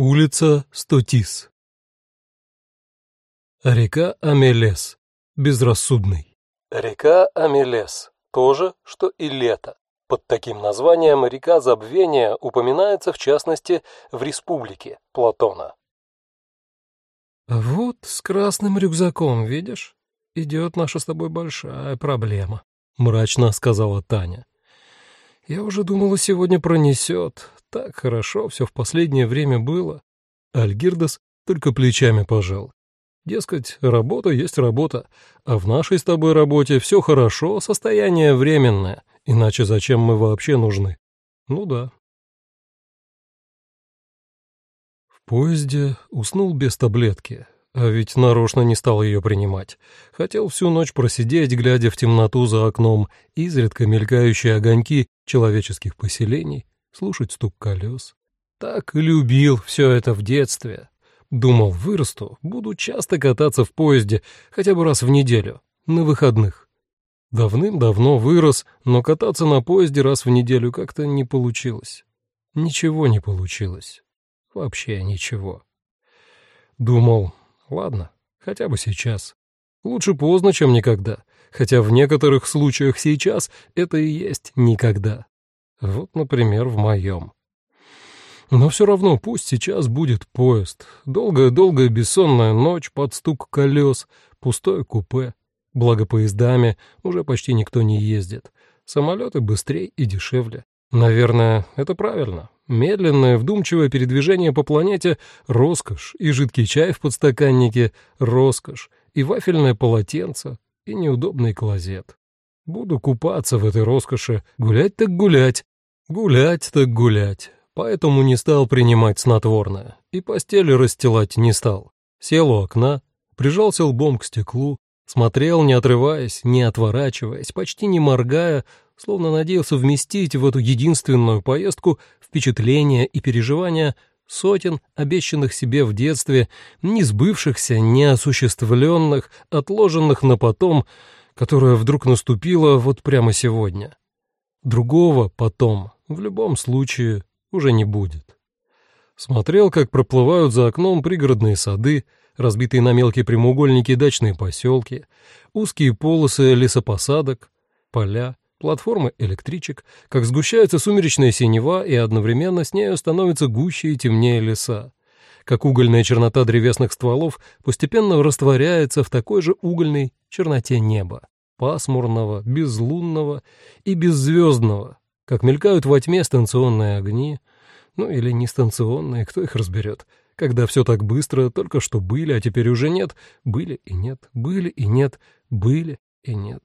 Улица Стотис. Река Амелес. Безрассудный. Река Амелес. То же, что и лето. Под таким названием река Забвения упоминается в частности в Республике Платона. «Вот с красным рюкзаком, видишь? Идет наша с тобой большая проблема», — мрачно сказала Таня. «Я уже думала, сегодня пронесет, так хорошо все в последнее время было. Альгирдас только плечами пожал. Дескать, работа есть работа, а в нашей с тобой работе все хорошо, состояние временное, иначе зачем мы вообще нужны? Ну да. В поезде уснул без таблетки, а ведь нарочно не стал ее принимать. Хотел всю ночь просидеть, глядя в темноту за окном, изредка мелькающие огоньки человеческих поселений, слушать стук колес. Так любил все это в детстве. Думал, вырасту, буду часто кататься в поезде, хотя бы раз в неделю, на выходных. Давным-давно вырос, но кататься на поезде раз в неделю как-то не получилось. Ничего не получилось. Вообще ничего. Думал, ладно, хотя бы сейчас. Лучше поздно, чем никогда, хотя в некоторых случаях сейчас это и есть никогда. Вот, например, в моем. Но все равно пусть сейчас будет поезд. Долгая-долгая бессонная ночь под стук колес, пустое купе. Благо поездами уже почти никто не ездит. Самолеты быстрее и дешевле. Наверное, это правильно. Медленное, вдумчивое передвижение по планете — роскошь, и жидкий чай в подстаканнике — роскошь, и вафельное полотенце, и неудобный клозет. Буду купаться в этой роскоши, гулять так гулять, Гулять так гулять. Поэтому не стал принимать снотворное. И постель расстилать не стал. Сел у окна, прижался лбом к стеклу, смотрел, не отрываясь, не отворачиваясь, почти не моргая, словно надеялся вместить в эту единственную поездку впечатления и переживания сотен обещанных себе в детстве, не сбывшихся, не осуществленных, отложенных на потом, которое вдруг наступило вот прямо сегодня. Другого потом, в любом случае уже не будет. Смотрел, как проплывают за окном пригородные сады, разбитые на мелкие прямоугольники дачные поселки, узкие полосы лесопосадок, поля, платформы электричек, как сгущается сумеречная синева, и одновременно с нею становится гуще и темнее леса, как угольная чернота древесных стволов постепенно растворяется в такой же угольной черноте неба, пасмурного, безлунного и беззвездного, как мелькают во тьме станционные огни, ну или не станционные, кто их разберет, когда все так быстро, только что были, а теперь уже нет, были и нет, были и нет, были и нет.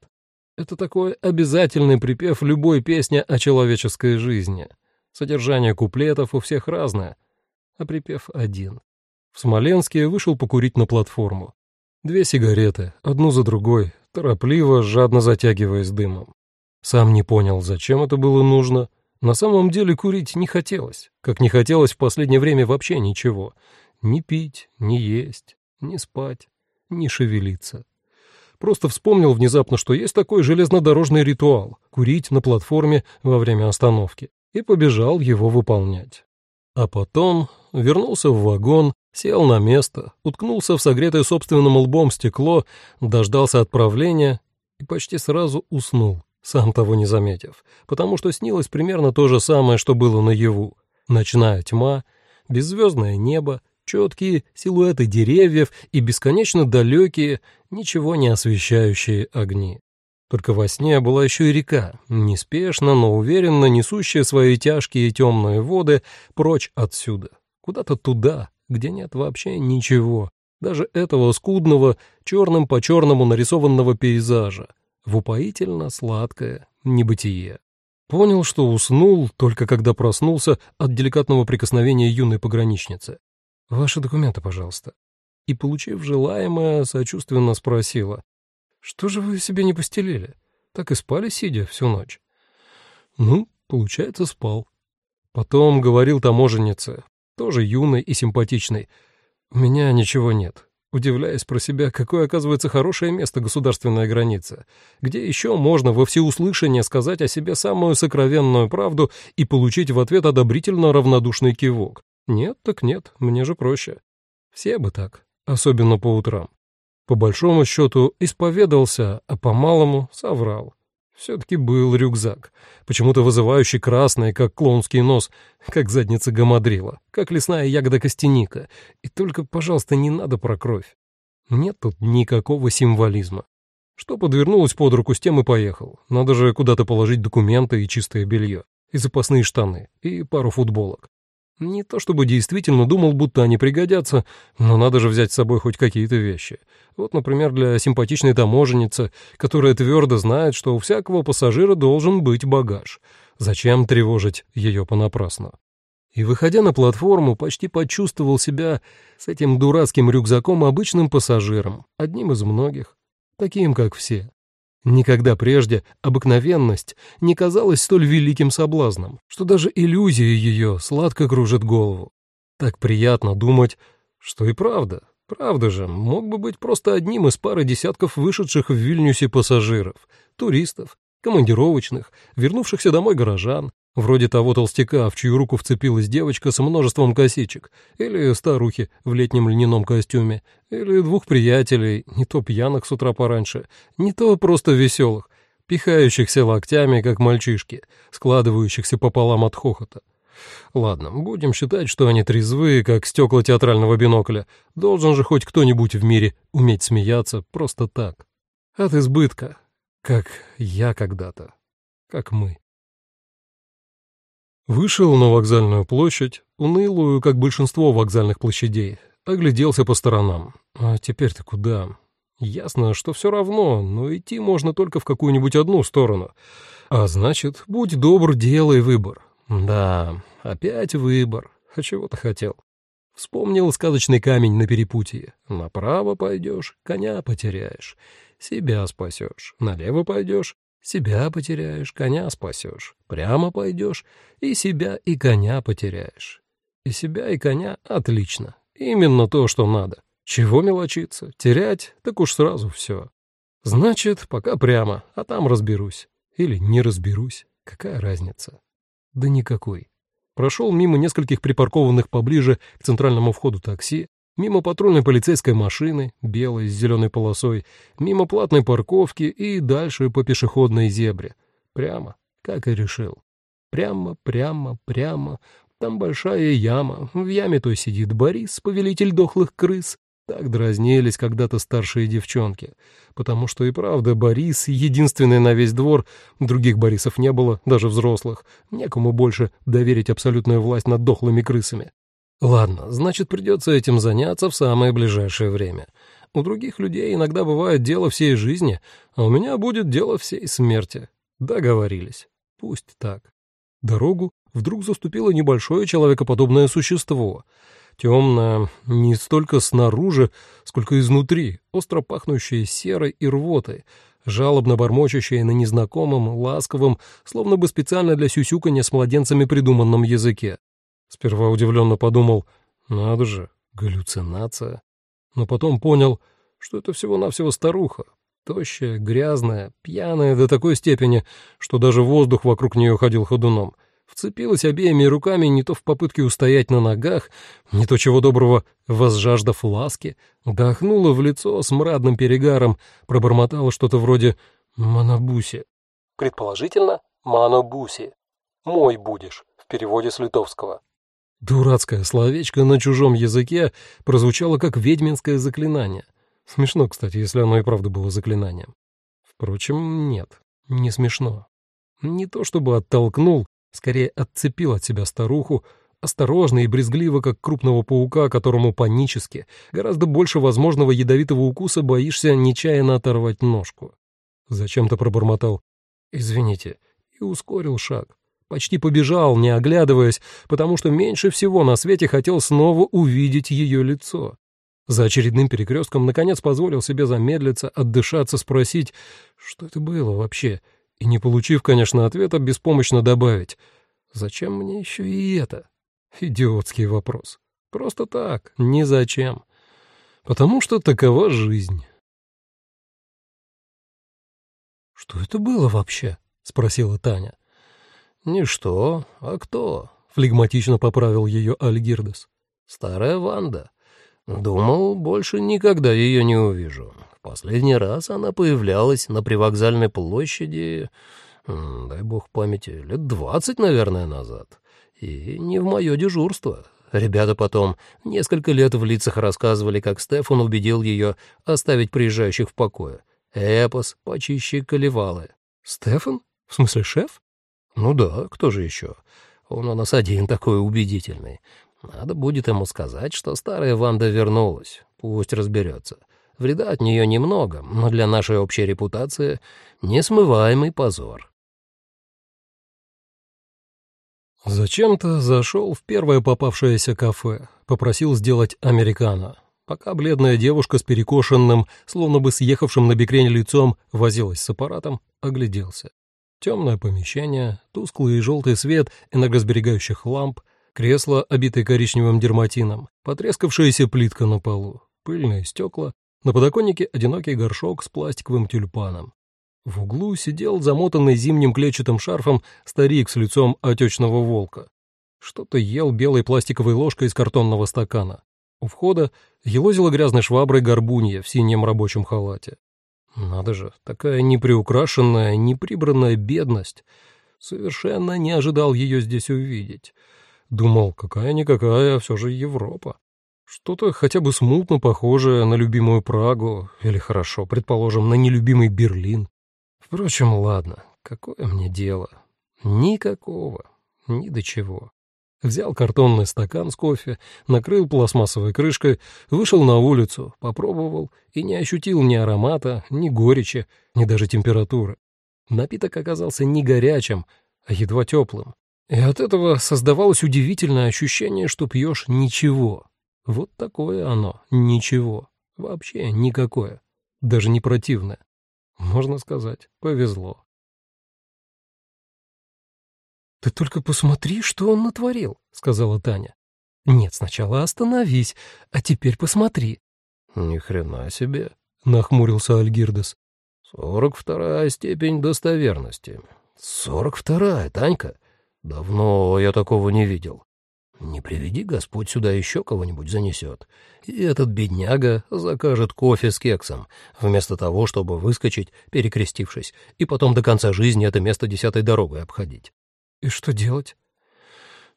Это такой обязательный припев любой песни о человеческой жизни. Содержание куплетов у всех разное, а припев один. В Смоленске вышел покурить на платформу. Две сигареты, одну за другой, торопливо, жадно затягиваясь дымом. Сам не понял, зачем это было нужно. На самом деле курить не хотелось, как не хотелось в последнее время вообще ничего. Ни пить, ни есть, ни спать, ни шевелиться. Просто вспомнил внезапно, что есть такой железнодорожный ритуал — курить на платформе во время остановки, и побежал его выполнять. А потом вернулся в вагон, сел на место, уткнулся в согретое собственным лбом стекло, дождался отправления и почти сразу уснул сам того не заметив, потому что снилось примерно то же самое, что было наяву. Ночная тьма, беззвездное небо, четкие силуэты деревьев и бесконечно далекие, ничего не освещающие огни. Только во сне была еще и река, неспешно, но уверенно несущая свои тяжкие темные воды прочь отсюда, куда-то туда, где нет вообще ничего, даже этого скудного, черным по черному нарисованного пейзажа, в упоительно сладкое небытие. Понял, что уснул, только когда проснулся от деликатного прикосновения юной пограничницы. «Ваши документы, пожалуйста». И, получив желаемое, сочувственно спросила. «Что же вы себе не постелили? Так и спали, сидя, всю ночь?» «Ну, получается, спал». Потом говорил таможеннице, тоже юной и симпатичной. «У меня ничего нет удивляясь про себя, какое, оказывается, хорошее место государственная граница, где еще можно во всеуслышание сказать о себе самую сокровенную правду и получить в ответ одобрительно равнодушный кивок. Нет, так нет, мне же проще. Все бы так, особенно по утрам. По большому счету исповедался, а по малому соврал. Все-таки был рюкзак, почему-то вызывающий красный, как клоунский нос, как задница гамадрила, как лесная ягода костяника. И только, пожалуйста, не надо про кровь. Нет тут никакого символизма. Что подвернулось под руку, с тем и поехал. Надо же куда-то положить документы и чистое белье, и запасные штаны, и пару футболок. Не то чтобы действительно думал, будто они пригодятся, но надо же взять с собой хоть какие-то вещи. Вот, например, для симпатичной таможенницы, которая твердо знает, что у всякого пассажира должен быть багаж. Зачем тревожить ее понапрасну? И, выходя на платформу, почти почувствовал себя с этим дурацким рюкзаком обычным пассажиром, одним из многих, таким, как все. Никогда прежде обыкновенность не казалась столь великим соблазном, что даже иллюзия ее сладко кружит голову. Так приятно думать, что и правда, правда же, мог бы быть просто одним из пары десятков вышедших в Вильнюсе пассажиров, туристов, командировочных, вернувшихся домой горожан, Вроде того толстяка, в чью руку вцепилась девочка с множеством косичек, или старухи в летнем льняном костюме, или двух приятелей, не то пьяных с утра пораньше, не то просто веселых, пихающихся локтями, как мальчишки, складывающихся пополам от хохота. Ладно, будем считать, что они трезвые, как стекла театрального бинокля. Должен же хоть кто-нибудь в мире уметь смеяться просто так. От избытка, как я когда-то, как мы. Вышел на вокзальную площадь, унылую, как большинство вокзальных площадей, огляделся по сторонам. А теперь-то куда? Ясно, что все равно, но идти можно только в какую-нибудь одну сторону. А значит, будь добр, делай выбор. Да, опять выбор. А чего ты хотел? Вспомнил сказочный камень на перепутье. Направо пойдешь, коня потеряешь. Себя спасешь. Налево пойдешь, себя потеряешь, коня спасешь. Прямо пойдешь, и себя, и коня потеряешь. И себя, и коня — отлично. Именно то, что надо. Чего мелочиться? Терять? Так уж сразу все. Значит, пока прямо, а там разберусь. Или не разберусь. Какая разница? Да никакой. Прошел мимо нескольких припаркованных поближе к центральному входу такси, Мимо патрульной полицейской машины, белой с зеленой полосой, мимо платной парковки и дальше по пешеходной зебре. Прямо, как и решил. Прямо, прямо, прямо. Там большая яма. В яме той сидит Борис, повелитель дохлых крыс. Так дразнились когда-то старшие девчонки. Потому что и правда Борис — единственный на весь двор. Других Борисов не было, даже взрослых. Некому больше доверить абсолютную власть над дохлыми крысами. Ладно, значит, придется этим заняться в самое ближайшее время. У других людей иногда бывает дело всей жизни, а у меня будет дело всей смерти. Договорились. Пусть так. Дорогу вдруг заступило небольшое человекоподобное существо. Темное не столько снаружи, сколько изнутри, остро пахнущее серой и рвотой, жалобно бормочущее на незнакомом, ласковом, словно бы специально для сюсюканья с младенцами придуманном языке. Сперва удивленно подумал, надо же, галлюцинация. Но потом понял, что это всего-навсего старуха, тощая, грязная, пьяная до такой степени, что даже воздух вокруг нее ходил ходуном. Вцепилась обеими руками не то в попытке устоять на ногах, не то чего доброго, возжаждав ласки, дохнула в лицо с мрадным перегаром, пробормотала что-то вроде «манабуси». Предположительно, «манабуси». «Мой будешь» в переводе с литовского. Дурацкое словечко на чужом языке прозвучало как ведьминское заклинание. Смешно, кстати, если оно и правда было заклинанием. Впрочем, нет, не смешно. Не то чтобы оттолкнул, скорее отцепил от себя старуху, осторожно и брезгливо, как крупного паука, которому панически, гораздо больше возможного ядовитого укуса боишься нечаянно оторвать ножку. Зачем-то пробормотал «Извините» и ускорил шаг. Почти побежал, не оглядываясь, потому что меньше всего на свете хотел снова увидеть ее лицо. За очередным перекрестком наконец позволил себе замедлиться, отдышаться, спросить, что это было вообще, и, не получив, конечно, ответа, беспомощно добавить, «Зачем мне еще и это?» Идиотский вопрос. Просто так, ни зачем. Потому что такова жизнь. «Что это было вообще?» — спросила Таня. «Не что, а кто? флегматично поправил ее Альгирдес. «Старая Ванда. Думал, больше никогда ее не увижу. В последний раз она появлялась на привокзальной площади, дай бог памяти, лет двадцать, наверное, назад. И не в мое дежурство. Ребята потом несколько лет в лицах рассказывали, как Стефан убедил ее оставить приезжающих в покое. Эпос почище колевалы. «Стефан? В смысле шеф?» «Ну да, кто же еще? Он у нас один такой убедительный. Надо будет ему сказать, что старая Ванда вернулась. Пусть разберется. Вреда от нее немного, но для нашей общей репутации несмываемый позор». Зачем-то зашел в первое попавшееся кафе, попросил сделать американо. Пока бледная девушка с перекошенным, словно бы съехавшим на бекрень лицом, возилась с аппаратом, огляделся. Темное помещение, тусклый и желтый свет энергосберегающих ламп, кресло, обитое коричневым дерматином, потрескавшаяся плитка на полу, пыльные стекла, на подоконнике одинокий горшок с пластиковым тюльпаном. В углу сидел замотанный зимним клетчатым шарфом старик с лицом отечного волка. Что-то ел белой пластиковой ложкой из картонного стакана. У входа елозила грязной шваброй горбунья в синем рабочем халате. Надо же, такая неприукрашенная, неприбранная бедность. Совершенно не ожидал ее здесь увидеть. Думал, какая-никакая, а все же Европа. Что-то хотя бы смутно похожее на любимую Прагу, или хорошо, предположим, на нелюбимый Берлин. Впрочем, ладно, какое мне дело? Никакого, ни до чего. Взял картонный стакан с кофе, накрыл пластмассовой крышкой, вышел на улицу, попробовал и не ощутил ни аромата, ни горечи, ни даже температуры. Напиток оказался не горячим, а едва теплым. И от этого создавалось удивительное ощущение, что пьешь ничего. Вот такое оно, ничего. Вообще никакое. Даже не противное. Можно сказать, повезло. «Ты только посмотри, что он натворил», — сказала Таня. «Нет, сначала остановись, а теперь посмотри». «Ни хрена себе», — нахмурился Альгирдес. «Сорок вторая степень достоверности. Сорок вторая, Танька. Давно я такого не видел. Не приведи Господь сюда еще кого-нибудь занесет. И этот бедняга закажет кофе с кексом, вместо того, чтобы выскочить, перекрестившись, и потом до конца жизни это место десятой дорогой обходить. И что делать?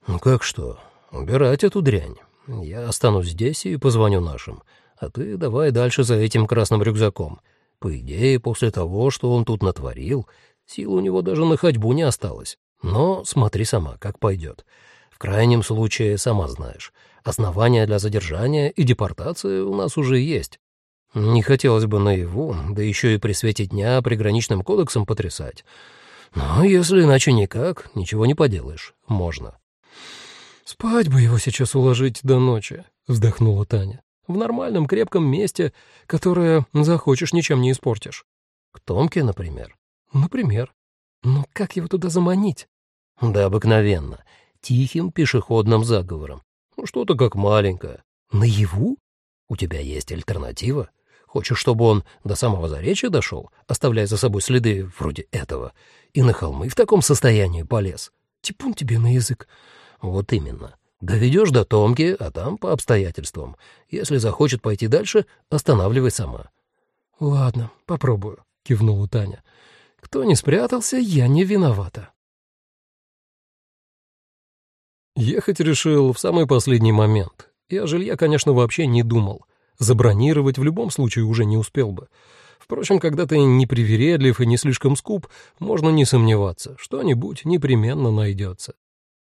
Ну как что? Убирать эту дрянь. Я останусь здесь и позвоню нашим. А ты давай дальше за этим красным рюкзаком. По идее, после того, что он тут натворил, сил у него даже на ходьбу не осталось. Но смотри сама, как пойдет. В крайнем случае, сама знаешь, основания для задержания и депортации у нас уже есть. Не хотелось бы наяву, да еще и при свете дня приграничным кодексом потрясать. Но если иначе никак, ничего не поделаешь, можно. «Спать бы его сейчас уложить до ночи», — вздохнула Таня. «В нормальном крепком месте, которое захочешь, ничем не испортишь». «К Томке, например?» «Например. Но как его туда заманить?» «Да обыкновенно тихим пешеходным заговором. Ну, что-то как маленькое. Наяву? У тебя есть альтернатива? Хочешь, чтобы он до самого заречья дошел, оставляя за собой следы вроде этого, и на холмы в таком состоянии полез? Типун тебе на язык. Вот именно. Доведешь до Томки, а там по обстоятельствам. Если захочет пойти дальше, останавливай сама. — Ладно, попробую, — кивнула Таня. — Кто не спрятался, я не виновата. Ехать решил в самый последний момент. Я о жилье, конечно, вообще не думал. Забронировать в любом случае уже не успел бы. Впрочем, когда ты не привередлив и не слишком скуп, можно не сомневаться, что-нибудь непременно найдется.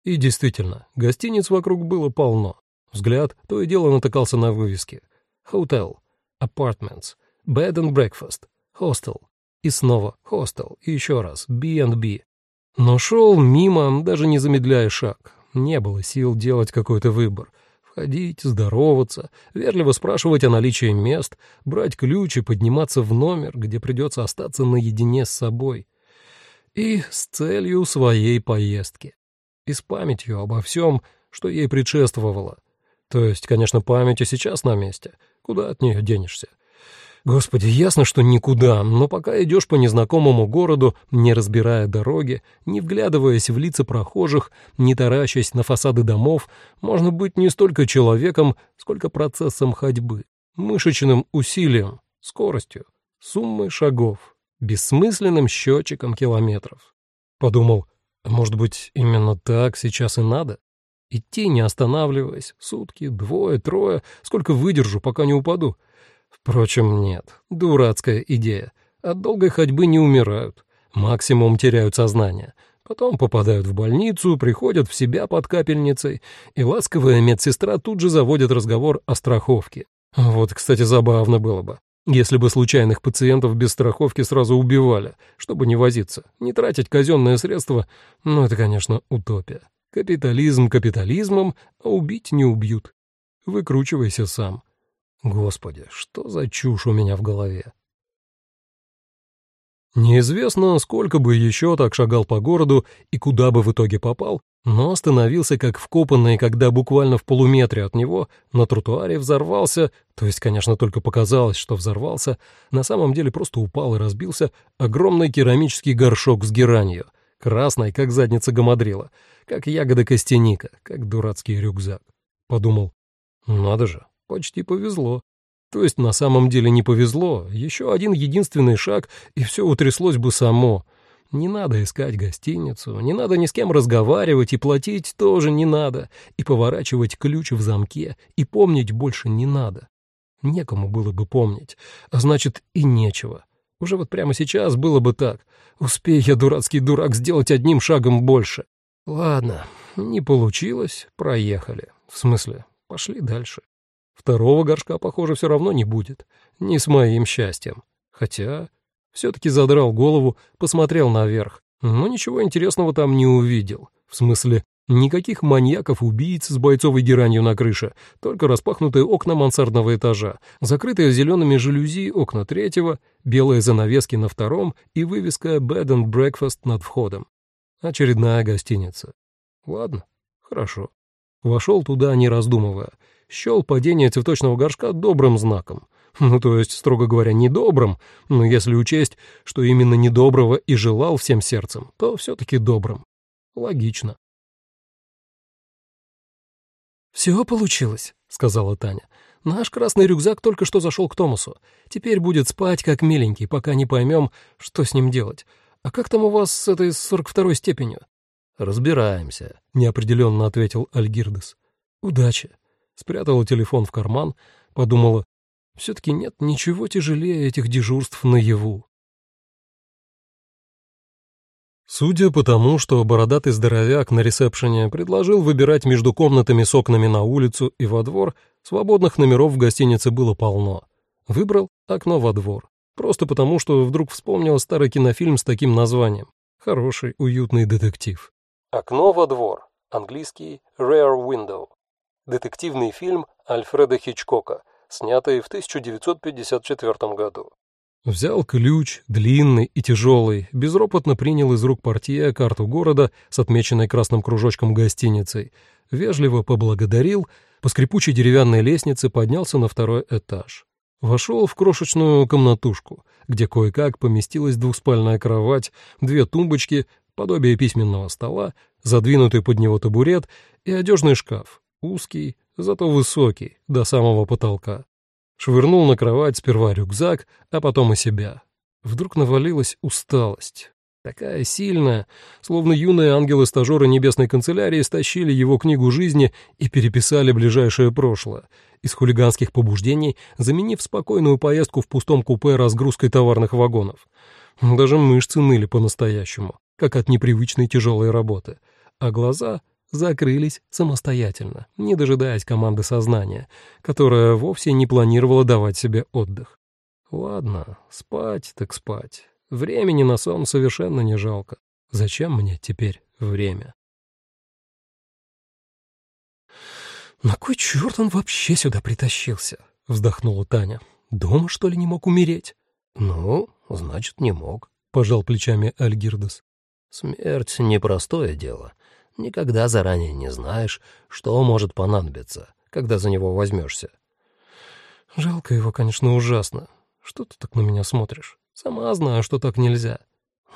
И действительно, гостиниц вокруг было полно. Взгляд то и дело натыкался на вывески. Hotel, Apartments, Bed and Breakfast, Hostel. И снова Hostel, и еще раз B&B. Но шел мимо, даже не замедляя шаг. Не было сил делать какой-то выбор. Входить, здороваться, вежливо спрашивать о наличии мест, брать ключ и подниматься в номер, где придется остаться наедине с собой. И с целью своей поездки. И с памятью обо всем, что ей предшествовало. То есть, конечно, память и сейчас на месте. Куда от нее денешься? Господи, ясно, что никуда, но пока идешь по незнакомому городу, не разбирая дороги, не вглядываясь в лица прохожих, не таращась на фасады домов, можно быть не столько человеком, сколько процессом ходьбы, мышечным усилием, скоростью, суммой шагов, бессмысленным счетчиком километров. Подумал, может быть, именно так сейчас и надо? Идти, не останавливаясь, сутки, двое, трое, сколько выдержу, пока не упаду. Впрочем, нет, дурацкая идея. От долгой ходьбы не умирают, максимум теряют сознание. Потом попадают в больницу, приходят в себя под капельницей, и ласковая медсестра тут же заводит разговор о страховке. Вот, кстати, забавно было бы. Если бы случайных пациентов без страховки сразу убивали, чтобы не возиться, не тратить казенные средства, ну это, конечно, утопия. Капитализм капитализмом, а убить не убьют. Выкручивайся сам. Господи, что за чушь у меня в голове? Неизвестно, сколько бы еще так шагал по городу и куда бы в итоге попал, но остановился как вкопанный, когда буквально в полуметре от него на тротуаре взорвался, то есть, конечно, только показалось, что взорвался, на самом деле просто упал и разбился огромный керамический горшок с геранью, красной, как задница гамадрила, как ягода костяника, как дурацкий рюкзак. Подумал, надо же, почти повезло. То есть на самом деле не повезло, еще один единственный шаг, и все утряслось бы само. Не надо искать гостиницу, не надо ни с кем разговаривать, и платить тоже не надо, и поворачивать ключ в замке, и помнить больше не надо. Некому было бы помнить, а значит и нечего. Уже вот прямо сейчас было бы так. Успей я, дурацкий дурак, сделать одним шагом больше. Ладно, не получилось, проехали. В смысле, пошли дальше. Второго горшка, похоже, все равно не будет. Не с моим счастьем. Хотя все-таки задрал голову, посмотрел наверх, но ничего интересного там не увидел. В смысле, никаких маньяков-убийц с бойцовой геранью на крыше, только распахнутые окна мансардного этажа, закрытые зелеными жалюзи окна третьего, белые занавески на втором и вывеска «Bed and Breakfast» над входом. Очередная гостиница. Ладно, хорошо. Вошел туда, не раздумывая — счел падение цветочного горшка добрым знаком. Ну, то есть, строго говоря, недобрым, но если учесть, что именно недоброго и желал всем сердцем, то все-таки добрым. Логично. «Все получилось», — сказала Таня. «Наш красный рюкзак только что зашел к Томасу. Теперь будет спать как миленький, пока не поймем, что с ним делать. А как там у вас с этой сорок второй степенью?» «Разбираемся», — неопределенно ответил Альгирдес. «Удачи», спрятала телефон в карман, подумала, все-таки нет ничего тяжелее этих дежурств наяву. Судя по тому, что бородатый здоровяк на ресепшене предложил выбирать между комнатами с окнами на улицу и во двор, свободных номеров в гостинице было полно. Выбрал окно во двор. Просто потому, что вдруг вспомнил старый кинофильм с таким названием. Хороший, уютный детектив. «Окно во двор». Английский «Rare Window» детективный фильм Альфреда Хичкока, снятый в 1954 году. Взял ключ, длинный и тяжелый, безропотно принял из рук портье карту города с отмеченной красным кружочком гостиницей, вежливо поблагодарил, по скрипучей деревянной лестнице поднялся на второй этаж. Вошел в крошечную комнатушку, где кое-как поместилась двухспальная кровать, две тумбочки, подобие письменного стола, задвинутый под него табурет и одежный шкаф, узкий, зато высокий, до самого потолка. Швырнул на кровать сперва рюкзак, а потом и себя. Вдруг навалилась усталость. Такая сильная, словно юные ангелы-стажеры небесной канцелярии стащили его книгу жизни и переписали ближайшее прошлое, из хулиганских побуждений, заменив спокойную поездку в пустом купе разгрузкой товарных вагонов. Даже мышцы ныли по-настоящему, как от непривычной тяжелой работы, а глаза закрылись самостоятельно, не дожидаясь команды сознания, которая вовсе не планировала давать себе отдых. Ладно, спать так спать. Времени на сон совершенно не жалко. Зачем мне теперь время? «На кой черт он вообще сюда притащился?» — вздохнула Таня. «Дома, что ли, не мог умереть?» «Ну, значит, не мог», — пожал плечами Альгирдас. «Смерть — непростое дело. Никогда заранее не знаешь, что может понадобиться, когда за него возьмешься. Жалко его, конечно, ужасно. Что ты так на меня смотришь? Сама знаю, что так нельзя».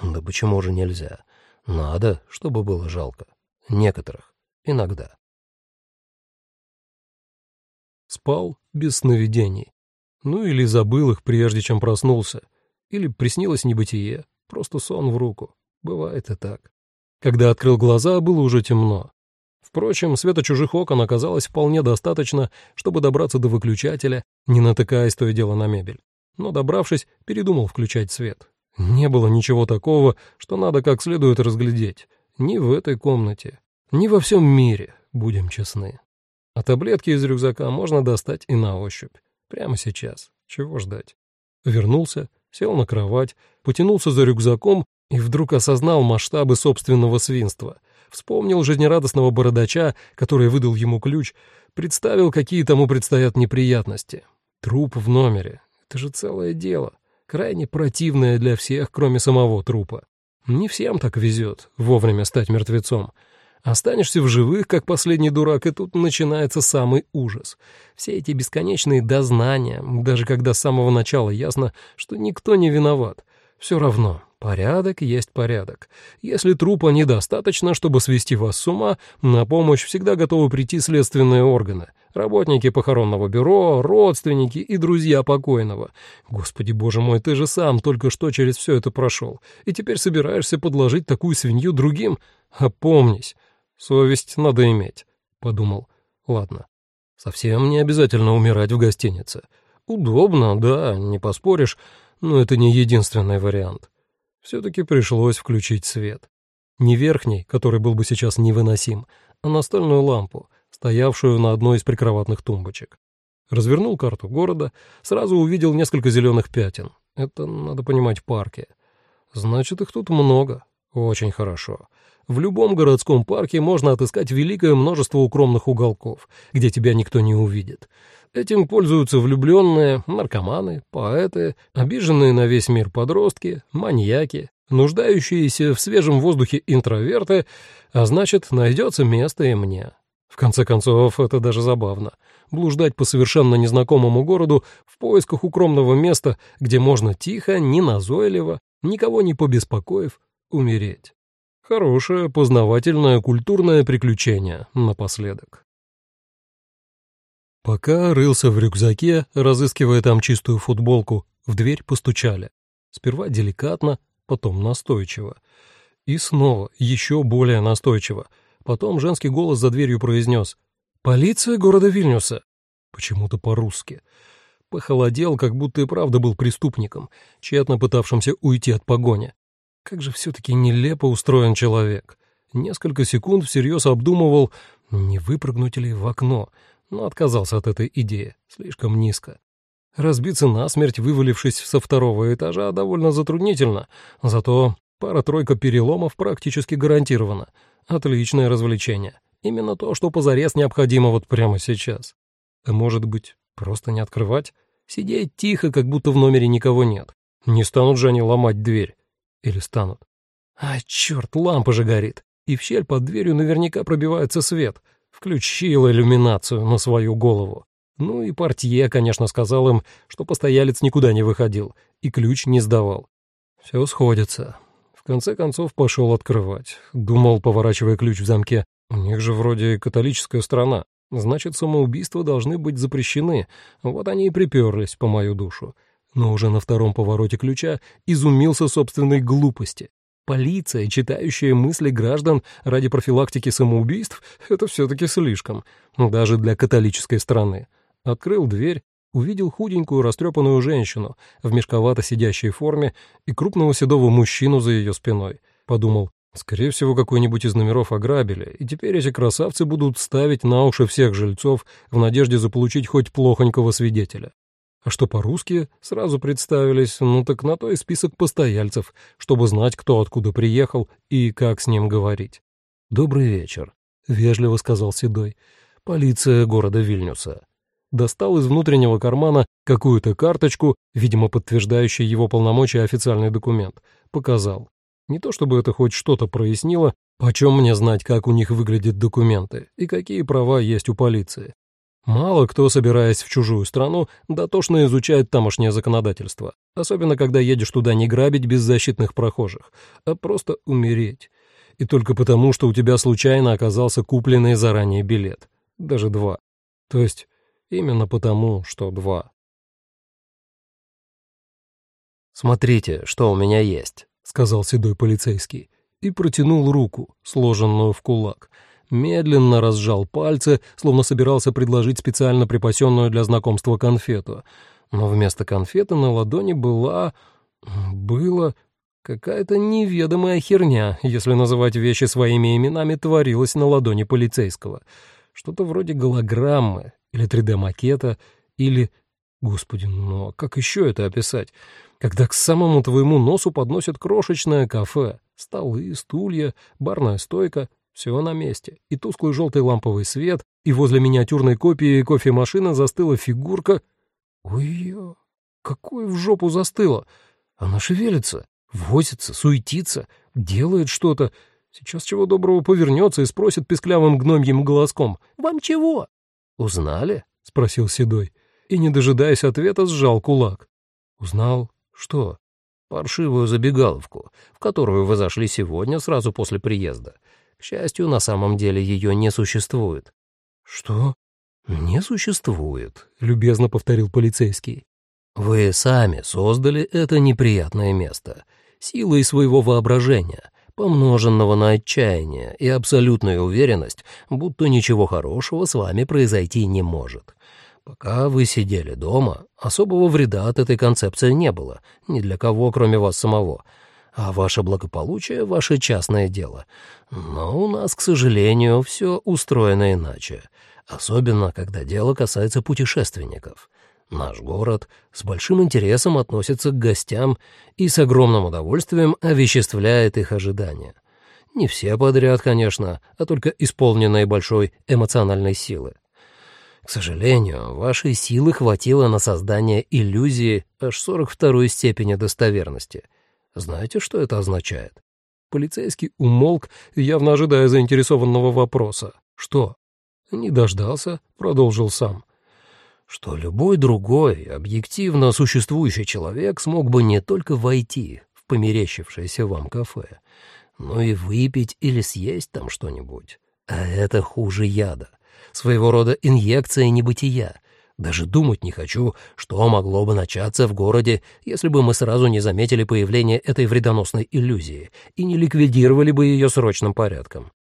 «Да почему же нельзя? Надо, чтобы было жалко. Некоторых. Иногда». Спал без сновидений. Ну или забыл их, прежде чем проснулся. Или приснилось небытие, просто сон в руку. Бывает и так. Когда открыл глаза, было уже темно. Впрочем, света чужих окон оказалось вполне достаточно, чтобы добраться до выключателя, не натыкаясь то и дело на мебель. Но, добравшись, передумал включать свет. Не было ничего такого, что надо как следует разглядеть. Ни в этой комнате, ни во всем мире, будем честны. А таблетки из рюкзака можно достать и на ощупь. Прямо сейчас. Чего ждать? Вернулся, сел на кровать, потянулся за рюкзаком и вдруг осознал масштабы собственного свинства. Вспомнил жизнерадостного бородача, который выдал ему ключ, представил, какие тому предстоят неприятности. Труп в номере. Это же целое дело. Крайне противное для всех, кроме самого трупа. Не всем так везет вовремя стать мертвецом. Останешься в живых, как последний дурак, и тут начинается самый ужас. Все эти бесконечные дознания, даже когда с самого начала ясно, что никто не виноват. Все равно, порядок есть порядок. Если трупа недостаточно, чтобы свести вас с ума, на помощь всегда готовы прийти следственные органы. Работники похоронного бюро, родственники и друзья покойного. Господи, боже мой, ты же сам только что через все это прошел. И теперь собираешься подложить такую свинью другим? Опомнись. Совесть надо иметь, — подумал. Ладно, совсем не обязательно умирать в гостинице. Удобно, да, не поспоришь, но это не единственный вариант. Все-таки пришлось включить свет. Не верхний, который был бы сейчас невыносим, а настольную лампу, стоявшую на одной из прикроватных тумбочек. Развернул карту города, сразу увидел несколько зеленых пятен. Это, надо понимать, парки. Значит, их тут много. Очень хорошо. В любом городском парке можно отыскать великое множество укромных уголков, где тебя никто не увидит. Этим пользуются влюбленные, наркоманы, поэты, обиженные на весь мир подростки, маньяки, нуждающиеся в свежем воздухе интроверты, а значит, найдется место и мне. В конце концов, это даже забавно. Блуждать по совершенно незнакомому городу в поисках укромного места, где можно тихо, неназойливо, никого не побеспокоив, умереть. Хорошее, познавательное, культурное приключение напоследок. Пока рылся в рюкзаке, разыскивая там чистую футболку, в дверь постучали. Сперва деликатно, потом настойчиво. И снова еще более настойчиво. Потом женский голос за дверью произнес «Полиция города Вильнюса». Почему-то по-русски. Похолодел, как будто и правда был преступником, тщетно пытавшимся уйти от погони. Как же все-таки нелепо устроен человек. Несколько секунд всерьез обдумывал, не выпрыгнуть ли в окно, но отказался от этой идеи, слишком низко. Разбиться насмерть, вывалившись со второго этажа, довольно затруднительно, зато пара-тройка переломов практически гарантирована. Отличное развлечение. Именно то, что позарез необходимо вот прямо сейчас. А может быть, просто не открывать? Сидеть тихо, как будто в номере никого нет. Не станут же они ломать дверь. Или станут? А, черт, лампа же горит. И в щель под дверью наверняка пробивается свет. Включил иллюминацию на свою голову. Ну и портье, конечно, сказал им, что постоялец никуда не выходил и ключ не сдавал. Все сходится. В конце концов пошел открывать. Думал, поворачивая ключ в замке, у них же вроде католическая страна. Значит, самоубийства должны быть запрещены. Вот они и приперлись по мою душу но уже на втором повороте ключа изумился собственной глупости. Полиция, читающая мысли граждан ради профилактики самоубийств, это все-таки слишком, даже для католической страны. Открыл дверь, увидел худенькую растрепанную женщину в мешковато сидящей форме и крупного седого мужчину за ее спиной. Подумал, скорее всего, какой-нибудь из номеров ограбили, и теперь эти красавцы будут ставить на уши всех жильцов в надежде заполучить хоть плохонького свидетеля. А что по-русски, сразу представились, ну так на то и список постояльцев, чтобы знать, кто откуда приехал и как с ним говорить. «Добрый вечер», — вежливо сказал Седой. «Полиция города Вильнюса». Достал из внутреннего кармана какую-то карточку, видимо, подтверждающую его полномочия официальный документ. Показал. Не то чтобы это хоть что-то прояснило, почем мне знать, как у них выглядят документы и какие права есть у полиции. Мало кто, собираясь в чужую страну, дотошно изучает тамошнее законодательство, особенно когда едешь туда не грабить беззащитных прохожих, а просто умереть. И только потому, что у тебя случайно оказался купленный заранее билет. Даже два. То есть именно потому, что два. «Смотрите, что у меня есть», — сказал седой полицейский, и протянул руку, сложенную в кулак — медленно разжал пальцы, словно собирался предложить специально припасенную для знакомства конфету. Но вместо конфеты на ладони была... было... Какая-то неведомая херня, если называть вещи своими именами, творилась на ладони полицейского. Что-то вроде голограммы, или 3D-макета, или... Господи, ну а как еще это описать? Когда к самому твоему носу подносят крошечное кафе, столы, стулья, барная стойка, все на месте. И тусклый желтый ламповый свет, и возле миниатюрной копии кофемашины застыла фигурка. Ой-ё, какой в жопу застыла! Она шевелится, возится, суетится, делает что-то. Сейчас чего доброго повернется и спросит песклявым гномьим голоском. «Вам чего?» «Узнали?» — спросил Седой. И, не дожидаясь ответа, сжал кулак. «Узнал? Что?» «Паршивую забегаловку, в которую вы зашли сегодня сразу после приезда. К счастью, на самом деле ее не существует. «Что?» «Не существует», — любезно повторил полицейский. «Вы сами создали это неприятное место, силой своего воображения, помноженного на отчаяние и абсолютную уверенность, будто ничего хорошего с вами произойти не может. Пока вы сидели дома, особого вреда от этой концепции не было, ни для кого, кроме вас самого, а ваше благополучие — ваше частное дело. Но у нас, к сожалению, все устроено иначе, особенно когда дело касается путешественников. Наш город с большим интересом относится к гостям и с огромным удовольствием овеществляет их ожидания. Не все подряд, конечно, а только исполненные большой эмоциональной силы. К сожалению, вашей силы хватило на создание иллюзии аж 42-й степени достоверности — знаете, что это означает? Полицейский умолк, явно ожидая заинтересованного вопроса. Что? Не дождался, продолжил сам. Что любой другой, объективно существующий человек смог бы не только войти в померещившееся вам кафе, но и выпить или съесть там что-нибудь. А это хуже яда. Своего рода инъекция небытия, даже думать не хочу, что могло бы начаться в городе, если бы мы сразу не заметили появление этой вредоносной иллюзии и не ликвидировали бы ее срочным порядком.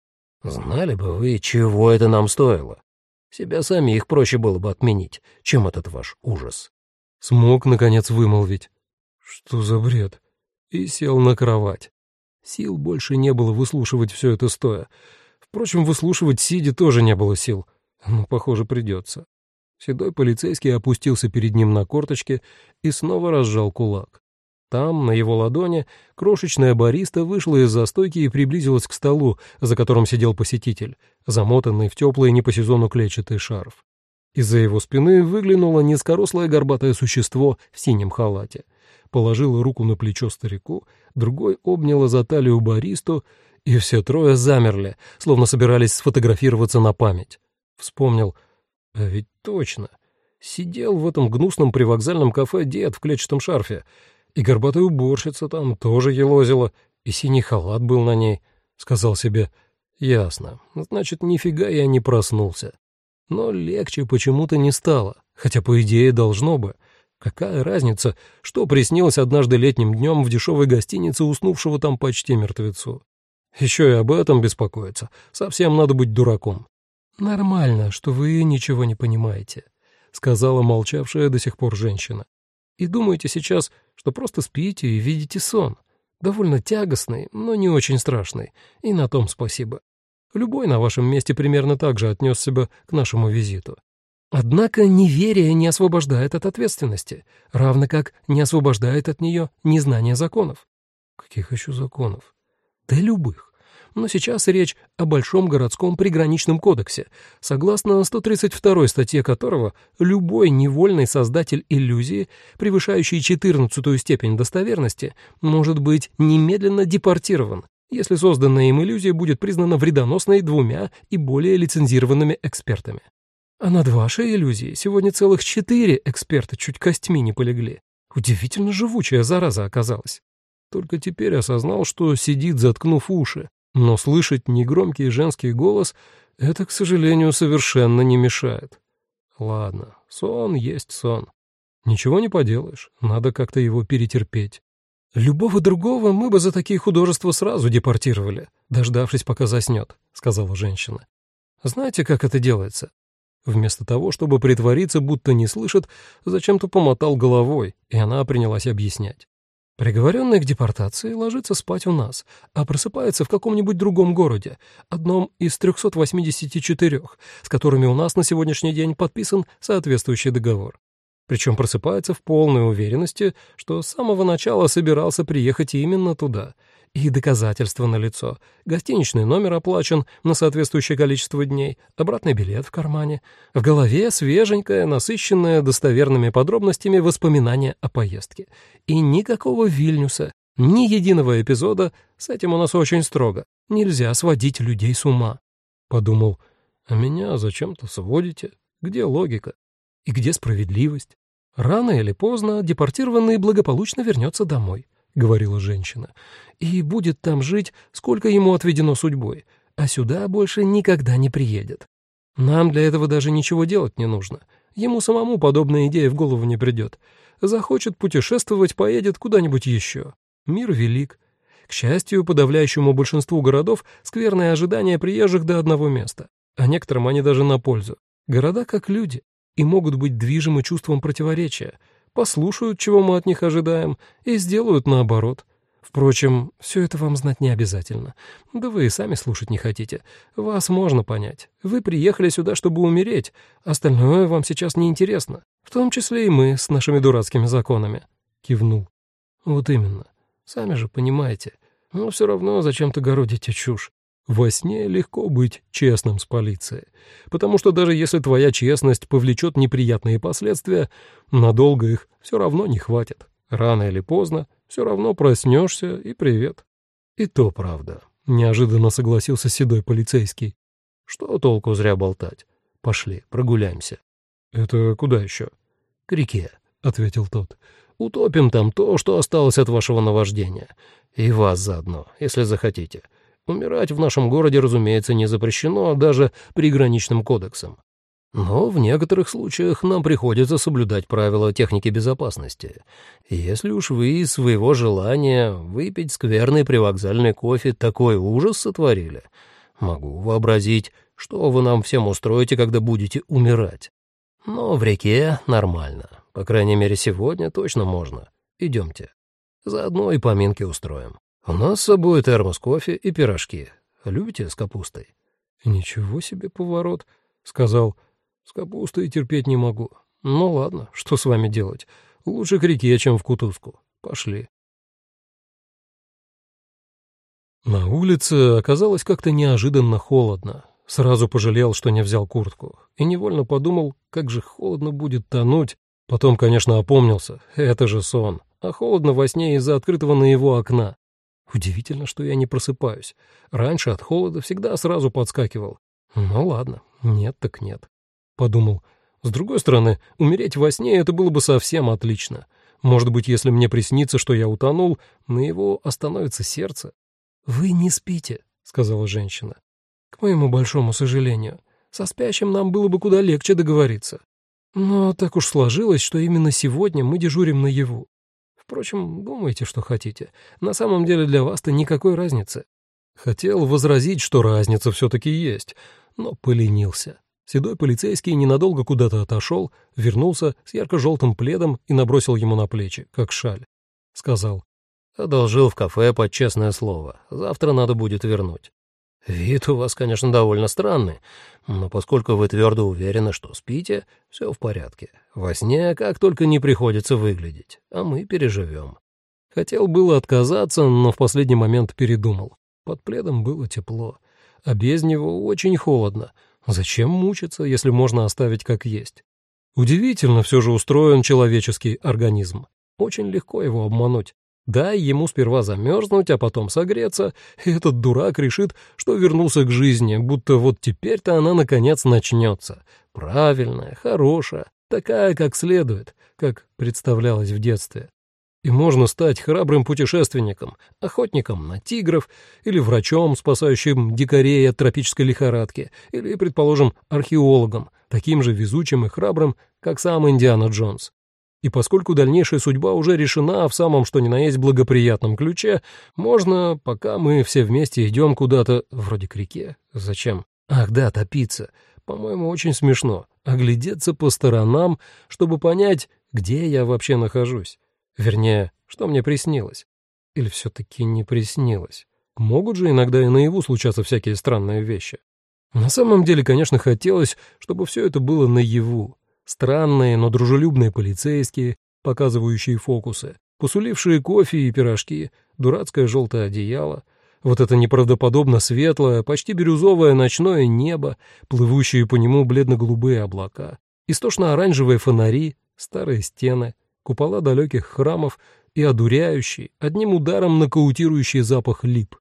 Знали бы вы, чего это нам стоило. Себя самих проще было бы отменить, чем этот ваш ужас. Смог, наконец, вымолвить. Что за бред? И сел на кровать. Сил больше не было выслушивать все это стоя. Впрочем, выслушивать сидя тоже не было сил. Но, похоже, придется. Седой полицейский опустился перед ним на корточки и снова разжал кулак. Там, на его ладони, крошечная бариста вышла из застойки и приблизилась к столу, за которым сидел посетитель, замотанный в теплый не по сезону клетчатый шарф. Из-за его спины выглянуло низкорослое горбатое существо в синем халате. Положила руку на плечо старику, другой обняла за талию баристу, и все трое замерли, словно собирались сфотографироваться на память. Вспомнил — а ведь точно. Сидел в этом гнусном привокзальном кафе дед в клетчатом шарфе, и горбатая уборщица там тоже елозила, и синий халат был на ней. Сказал себе, ясно, значит, нифига я не проснулся. Но легче почему-то не стало, хотя, по идее, должно бы. Какая разница, что приснилось однажды летним днем в дешевой гостинице уснувшего там почти мертвецу? Еще и об этом беспокоиться. Совсем надо быть дураком. «Нормально, что вы ничего не понимаете», — сказала молчавшая до сих пор женщина. «И думаете сейчас, что просто спите и видите сон. Довольно тягостный, но не очень страшный, и на том спасибо. Любой на вашем месте примерно так же отнес себя к нашему визиту. Однако неверие не освобождает от ответственности, равно как не освобождает от нее незнание законов. Каких еще законов? Да любых но сейчас речь о Большом городском приграничном кодексе, согласно 132 статье которого любой невольный создатель иллюзии, превышающий 14 степень достоверности, может быть немедленно депортирован, если созданная им иллюзия будет признана вредоносной двумя и более лицензированными экспертами. А над вашей иллюзией сегодня целых четыре эксперта чуть костьми не полегли. Удивительно живучая зараза оказалась. Только теперь осознал, что сидит, заткнув уши, но слышать негромкий женский голос — это, к сожалению, совершенно не мешает. Ладно, сон есть сон. Ничего не поделаешь, надо как-то его перетерпеть. «Любого другого мы бы за такие художества сразу депортировали, дождавшись, пока заснет», — сказала женщина. «Знаете, как это делается?» Вместо того, чтобы притвориться, будто не слышит, зачем-то помотал головой, и она принялась объяснять. Приговоренный к депортации ложится спать у нас, а просыпается в каком-нибудь другом городе, одном из 384, с которыми у нас на сегодняшний день подписан соответствующий договор. Причем просыпается в полной уверенности, что с самого начала собирался приехать именно туда. И доказательства налицо. Гостиничный номер оплачен на соответствующее количество дней, обратный билет в кармане. В голове свеженькое, насыщенное достоверными подробностями воспоминания о поездке. И никакого Вильнюса, ни единого эпизода, с этим у нас очень строго. Нельзя сводить людей с ума. Подумал, а меня зачем-то сводите? Где логика? И где справедливость? Рано или поздно депортированный благополучно вернется домой, говорила женщина, и будет там жить, сколько ему отведено судьбой, а сюда больше никогда не приедет. Нам для этого даже ничего делать не нужно. Ему самому подобная идея в голову не придет. Захочет путешествовать, поедет куда-нибудь еще. Мир велик. К счастью, подавляющему большинству городов скверное ожидание приезжих до одного места, а некоторым они даже на пользу. Города как люди и могут быть движимы чувством противоречия, послушают, чего мы от них ожидаем, и сделают наоборот. Впрочем, все это вам знать не обязательно. Да вы и сами слушать не хотите. Вас можно понять. Вы приехали сюда, чтобы умереть. Остальное вам сейчас не интересно. В том числе и мы с нашими дурацкими законами. Кивнул. Вот именно. Сами же понимаете. Но все равно зачем-то городите чушь. Во сне легко быть честным с полицией, потому что даже если твоя честность повлечет неприятные последствия, надолго их все равно не хватит. Рано или поздно все равно проснешься и привет. И то правда, неожиданно согласился седой полицейский. Что толку зря болтать? Пошли, прогуляемся. Это куда еще? К реке, ответил тот. Утопим там то, что осталось от вашего наваждения. И вас заодно, если захотите. — Умирать в нашем городе, разумеется, не запрещено даже приграничным кодексом. Но в некоторых случаях нам приходится соблюдать правила техники безопасности. Если уж вы из своего желания выпить скверный привокзальный кофе такой ужас сотворили, могу вообразить, что вы нам всем устроите, когда будете умирать. Но в реке нормально. По крайней мере, сегодня точно можно. Идемте. Заодно и поминки устроим. «У нас с собой термос кофе и пирожки. Любите с капустой?» «Ничего себе поворот», — сказал. «С капустой терпеть не могу. Ну ладно, что с вами делать? Лучше к реке, чем в кутузку. Пошли». На улице оказалось как-то неожиданно холодно. Сразу пожалел, что не взял куртку. И невольно подумал, как же холодно будет тонуть. Потом, конечно, опомнился. Это же сон. А холодно во сне из-за открытого на его окна. Удивительно, что я не просыпаюсь. Раньше от холода всегда сразу подскакивал. Ну ладно, нет так нет. Подумал. С другой стороны, умереть во сне это было бы совсем отлично. Может быть, если мне приснится, что я утонул, на его остановится сердце. «Вы не спите», — сказала женщина. «К моему большому сожалению. Со спящим нам было бы куда легче договориться. Но так уж сложилось, что именно сегодня мы дежурим наяву. Впрочем, думайте, что хотите. На самом деле для вас-то никакой разницы. Хотел возразить, что разница все-таки есть, но поленился. Седой полицейский ненадолго куда-то отошел, вернулся с ярко-желтым пледом и набросил ему на плечи, как шаль. Сказал, «Одолжил в кафе под честное слово. Завтра надо будет вернуть». Вид у вас, конечно, довольно странный, но поскольку вы твердо уверены, что спите, все в порядке. Во сне как только не приходится выглядеть, а мы переживем. Хотел было отказаться, но в последний момент передумал. Под пледом было тепло, а без него очень холодно. Зачем мучиться, если можно оставить как есть? Удивительно все же устроен человеческий организм. Очень легло его обмануть. Дай ему сперва замерзнуть, а потом согреться, и этот дурак решит, что вернулся к жизни, будто вот теперь-то она наконец начнется. Правильная, хорошая, такая, как следует, как представлялось в детстве. И можно стать храбрым путешественником, охотником на тигров или врачом, спасающим дикарей от тропической лихорадки, или, предположим, археологом, таким же везучим и храбрым, как сам Индиана Джонс. И поскольку дальнейшая судьба уже решена в самом что ни на есть благоприятном ключе, можно, пока мы все вместе идем куда-то, вроде к реке, зачем? Ах да, топиться. По-моему, очень смешно. Оглядеться по сторонам, чтобы понять, где я вообще нахожусь. Вернее, что мне приснилось. Или все-таки не приснилось. Могут же иногда и наяву случаться всякие странные вещи. На самом деле, конечно, хотелось, чтобы все это было наяву. Странные, но дружелюбные полицейские, показывающие фокусы, посулившие кофе и пирожки, дурацкое желтое одеяло, вот это неправдоподобно светлое, почти бирюзовое ночное небо, плывущие по нему бледно-голубые облака, истошно-оранжевые фонари, старые стены, купола далеких храмов и одуряющий, одним ударом нокаутирующий запах лип.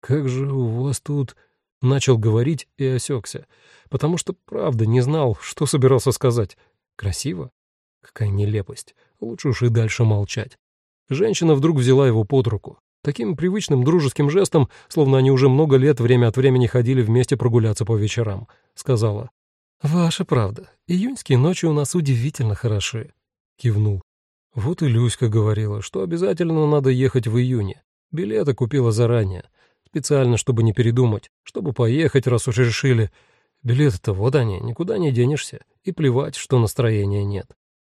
«Как же у вас тут...» — начал говорить и осекся, потому что правда не знал, что собирался сказать. Красиво? Какая нелепость. Лучше уж и дальше молчать. Женщина вдруг взяла его под руку. Таким привычным дружеским жестом, словно они уже много лет время от времени ходили вместе прогуляться по вечерам, сказала. «Ваша правда. Июньские ночи у нас удивительно хороши», — кивнул. Вот и Люська говорила, что обязательно надо ехать в июне. Билеты купила заранее, специально, чтобы не передумать, чтобы поехать, раз уж решили. Билеты-то вот они, никуда не денешься, и плевать, что настроения нет.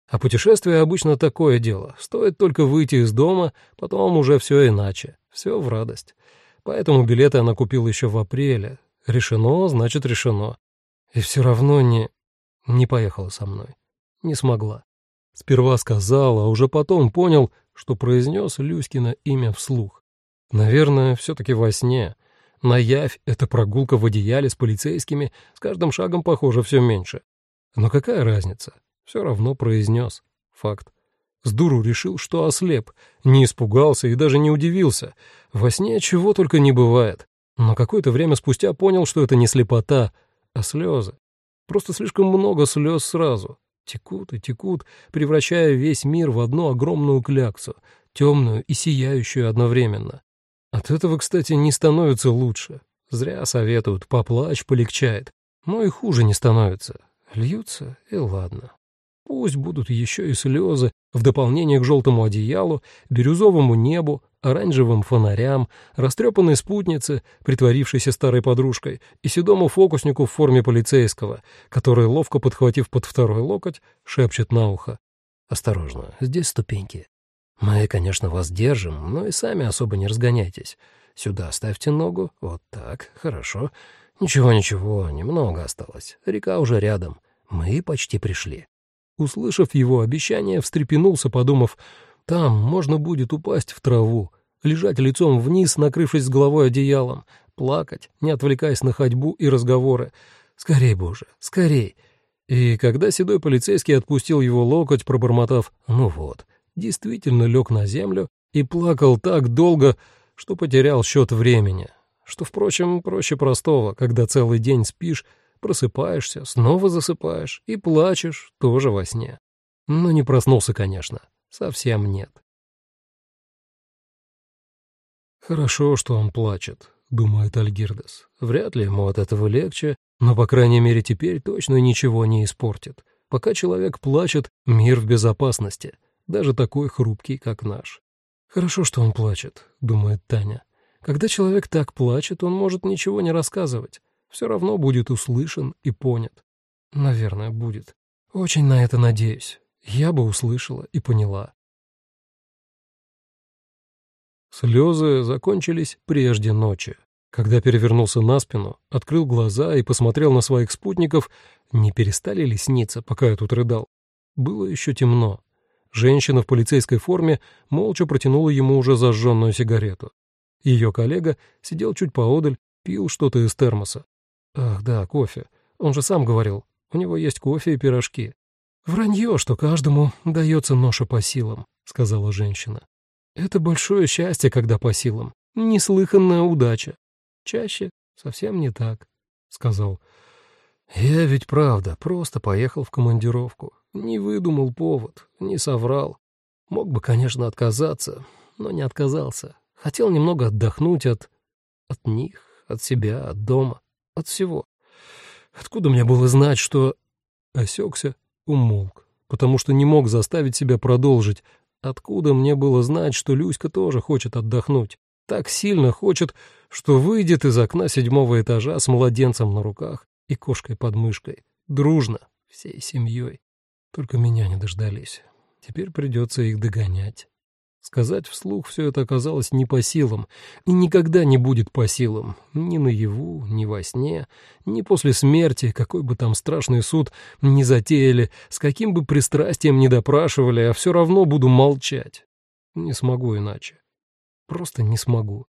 А путешествие обычно такое дело. Стоит только выйти из дома, потом уже все иначе. Все в радость. Поэтому билеты она купила еще в апреле. Решено, значит, решено. И все равно не... не поехала со мной. Не смогла. Сперва сказал, а уже потом понял, что произнес Люськина имя вслух. Наверное, все-таки во сне. Наявь — это прогулка в одеяле с полицейскими, с каждым шагом, похоже, все меньше. Но какая разница? Все равно произнес. Факт. С дуру решил, что ослеп, не испугался и даже не удивился. Во сне чего только не бывает. Но какое-то время спустя понял, что это не слепота, а слезы. Просто слишком много слез сразу. Текут и текут, превращая весь мир в одну огромную кляксу, темную и сияющую одновременно. От этого, кстати, не становится лучше. Зря советуют, поплачь, полегчает. Но и хуже не становится. Льются, и ладно. Пусть будут еще и слезы в дополнение к желтому одеялу, бирюзовому небу, оранжевым фонарям, растрепанной спутнице, притворившейся старой подружкой, и седому фокуснику в форме полицейского, который, ловко подхватив под второй локоть, шепчет на ухо. «Осторожно, здесь ступеньки. Мы, конечно, вас держим, но и сами особо не разгоняйтесь. Сюда ставьте ногу, вот так, хорошо. Ничего-ничего, немного осталось. Река уже рядом. Мы почти пришли». Услышав его обещание, встрепенулся, подумав, там можно будет упасть в траву, лежать лицом вниз, накрывшись головой одеялом, плакать, не отвлекаясь на ходьбу и разговоры. «Скорей, Боже, скорей!» И когда седой полицейский отпустил его локоть, пробормотав «ну вот», действительно лег на землю и плакал так долго, что потерял счет времени, что, впрочем, проще простого, когда целый день спишь, Просыпаешься, снова засыпаешь и плачешь тоже во сне. Но не проснулся, конечно. Совсем нет. «Хорошо, что он плачет», — думает Альгирдес. «Вряд ли ему от этого легче, но, по крайней мере, теперь точно ничего не испортит. Пока человек плачет, мир в безопасности, даже такой хрупкий, как наш». «Хорошо, что он плачет», — думает Таня. «Когда человек так плачет, он может ничего не рассказывать все равно будет услышан и понят. Наверное, будет. Очень на это надеюсь. Я бы услышала и поняла. Слезы закончились прежде ночи. Когда перевернулся на спину, открыл глаза и посмотрел на своих спутников, не перестали ли сниться, пока я тут рыдал. Было еще темно. Женщина в полицейской форме молча протянула ему уже зажженную сигарету. Ее коллега сидел чуть поодаль, пил что-то из термоса. Ах, да, кофе. Он же сам говорил, у него есть кофе и пирожки. Вранье, что каждому дается ноша по силам, сказала женщина. Это большое счастье, когда по силам. Неслыханная удача. Чаще совсем не так, — сказал. Я ведь правда просто поехал в командировку. Не выдумал повод, не соврал. Мог бы, конечно, отказаться, но не отказался. Хотел немного отдохнуть от... от них, от себя, от дома, от всего. Откуда мне было знать, что... Осекся, умолк, потому что не мог заставить себя продолжить. Откуда мне было знать, что Люська тоже хочет отдохнуть? Так сильно хочет, что выйдет из окна седьмого этажа с младенцем на руках и кошкой под мышкой. Дружно, всей семьей. Только меня не дождались. Теперь придется их догонять. Сказать вслух все это оказалось не по силам, и никогда не будет по силам, ни наяву, ни во сне, ни после смерти, какой бы там страшный суд ни затеяли, с каким бы пристрастием ни допрашивали, а все равно буду молчать. Не смогу иначе. Просто не смогу.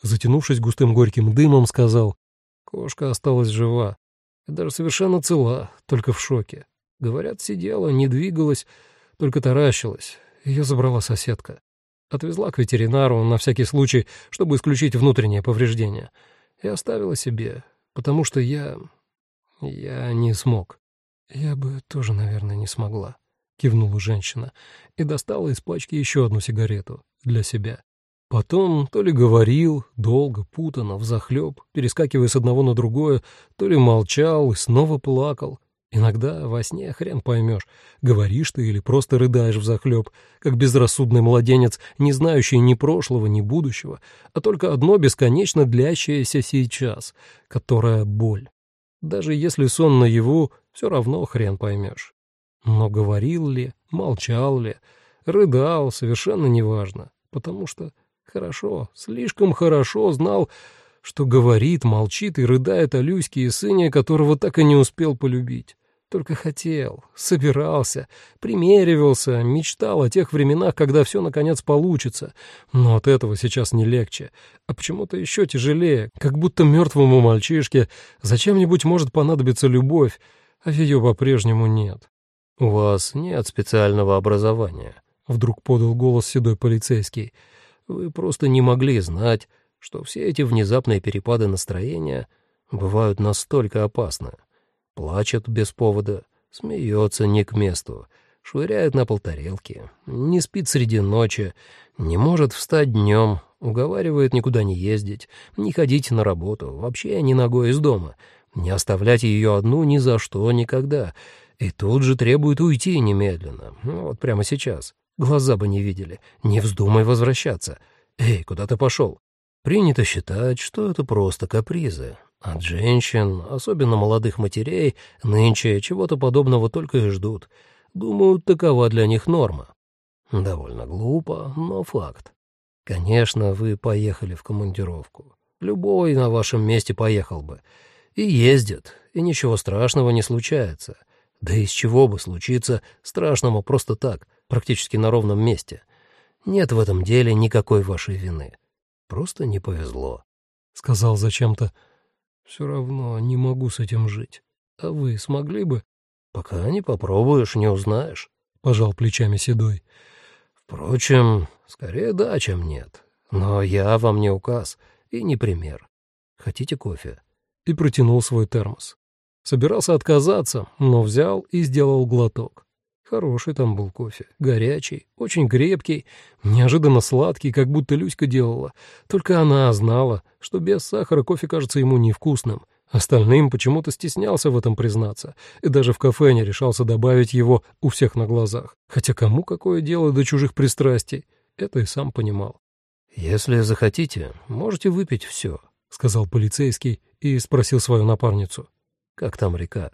Затянувшись густым горьким дымом, сказал, кошка осталась жива, даже совершенно цела, только в шоке. Говорят, сидела, не двигалась, только таращилась. Ее забрала соседка. Отвезла к ветеринару на всякий случай, чтобы исключить внутреннее повреждение. И оставила себе, потому что я... я не смог. Я бы тоже, наверное, не смогла, — кивнула женщина и достала из пачки еще одну сигарету для себя. Потом то ли говорил, долго, путано, взахлеб, перескакивая с одного на другое, то ли молчал и снова плакал, Иногда во сне хрен поймешь, говоришь ты или просто рыдаешь взахлеб, как безрассудный младенец, не знающий ни прошлого, ни будущего, а только одно бесконечно длящееся сейчас, которое боль. Даже если сон наяву, все равно хрен поймешь. Но говорил ли, молчал ли, рыдал, совершенно неважно, потому что хорошо, слишком хорошо знал, что говорит, молчит и рыдает о Люське и сыне, которого так и не успел полюбить. Только хотел, собирался, примеривался, мечтал о тех временах, когда все наконец получится. Но от этого сейчас не легче, а почему-то еще тяжелее, как будто мертвому мальчишке зачем-нибудь может понадобиться любовь, а ее по-прежнему нет. «У вас нет специального образования», — вдруг подал голос седой полицейский. «Вы просто не могли знать, что все эти внезапные перепады настроения бывают настолько опасны» плачет без повода, смеется не к месту, швыряет на полтарелки, не спит среди ночи, не может встать днем, уговаривает никуда не ездить, не ходить на работу, вообще ни ногой из дома, не оставлять ее одну ни за что никогда, и тут же требует уйти немедленно, ну, вот прямо сейчас. Глаза бы не видели, не вздумай возвращаться. Эй, куда ты пошел? Принято считать, что это просто капризы, от женщин, особенно молодых матерей, нынче чего-то подобного только и ждут. Думаю, такова для них норма. Довольно глупо, но факт. Конечно, вы поехали в командировку. Любой на вашем месте поехал бы. И ездит, и ничего страшного не случается. Да из чего бы случиться страшному просто так, практически на ровном месте. Нет в этом деле никакой вашей вины. Просто не повезло. — сказал зачем-то все равно не могу с этим жить. А вы смогли бы? Пока не попробуешь, не узнаешь, — пожал плечами Седой. Впрочем, скорее да, чем нет. Но я вам не указ и не пример. Хотите кофе? И протянул свой термос. Собирался отказаться, но взял и сделал глоток. Хороший там был кофе, горячий, очень крепкий, неожиданно сладкий, как будто Люська делала. Только она знала, что без сахара кофе кажется ему невкусным. Остальным почему-то стеснялся в этом признаться, и даже в кафе не решался добавить его у всех на глазах. Хотя кому какое дело до чужих пристрастий, это и сам понимал. «Если захотите, можете выпить все», — сказал полицейский и спросил свою напарницу. «Как там река?»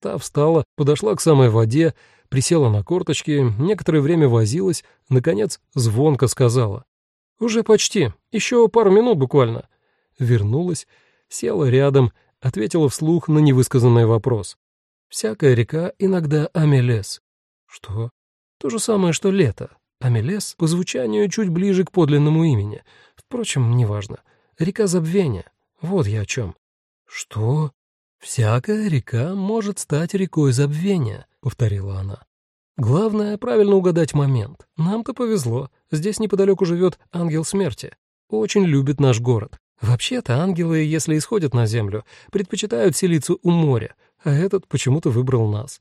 Та встала, подошла к самой воде, присела на корточки, некоторое время возилась, наконец звонко сказала. «Уже почти, еще пару минут буквально». Вернулась, села рядом, ответила вслух на невысказанный вопрос. «Всякая река иногда Амелес». «Что?» «То же самое, что лето. Амелес по звучанию чуть ближе к подлинному имени. Впрочем, неважно. Река забвения. Вот я о чем». «Что?» «Всякая река может стать рекой забвения», — повторила она. Главное — правильно угадать момент. Нам-то повезло. Здесь неподалеку живет ангел смерти. Очень любит наш город. Вообще-то ангелы, если исходят на землю, предпочитают селиться у моря, а этот почему-то выбрал нас.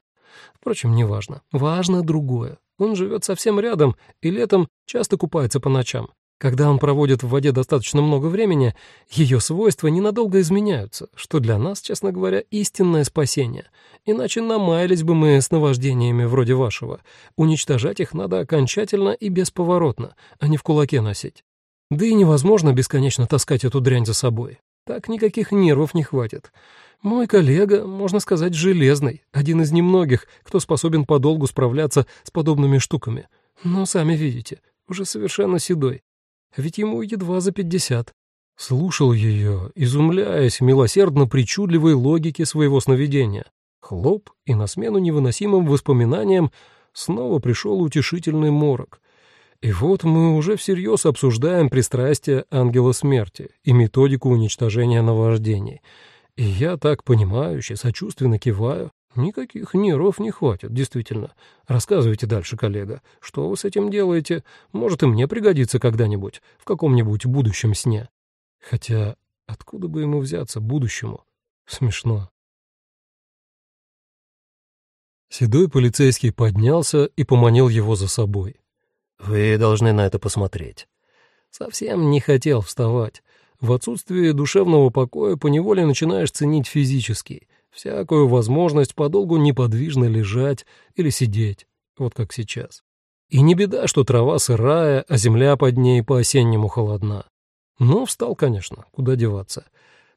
Впрочем, неважно. Важно другое. Он живет совсем рядом и летом часто купается по ночам. Когда он проводит в воде достаточно много времени, ее свойства ненадолго изменяются, что для нас, честно говоря, истинное спасение. Иначе намаялись бы мы с наваждениями вроде вашего. Уничтожать их надо окончательно и бесповоротно, а не в кулаке носить. Да и невозможно бесконечно таскать эту дрянь за собой. Так никаких нервов не хватит. Мой коллега, можно сказать, железный, один из немногих, кто способен подолгу справляться с подобными штуками. Но сами видите, уже совершенно седой ведь ему едва за пятьдесят. Слушал ее, изумляясь милосердно причудливой логике своего сновидения. Хлоп, и на смену невыносимым воспоминаниям снова пришел утешительный морок. И вот мы уже всерьез обсуждаем пристрастие ангела смерти и методику уничтожения наваждений. И я так понимающе, сочувственно киваю, Никаких нервов не хватит, действительно. Рассказывайте дальше, коллега. Что вы с этим делаете? Может, и мне пригодится когда-нибудь, в каком-нибудь будущем сне. Хотя, откуда бы ему взяться будущему? Смешно. Седой полицейский поднялся и поманил его за собой. «Вы должны на это посмотреть». Совсем не хотел вставать. В отсутствие душевного покоя поневоле начинаешь ценить физический — всякую возможность подолгу неподвижно лежать или сидеть, вот как сейчас. И не беда, что трава сырая, а земля под ней по-осеннему холодна. Но встал, конечно, куда деваться.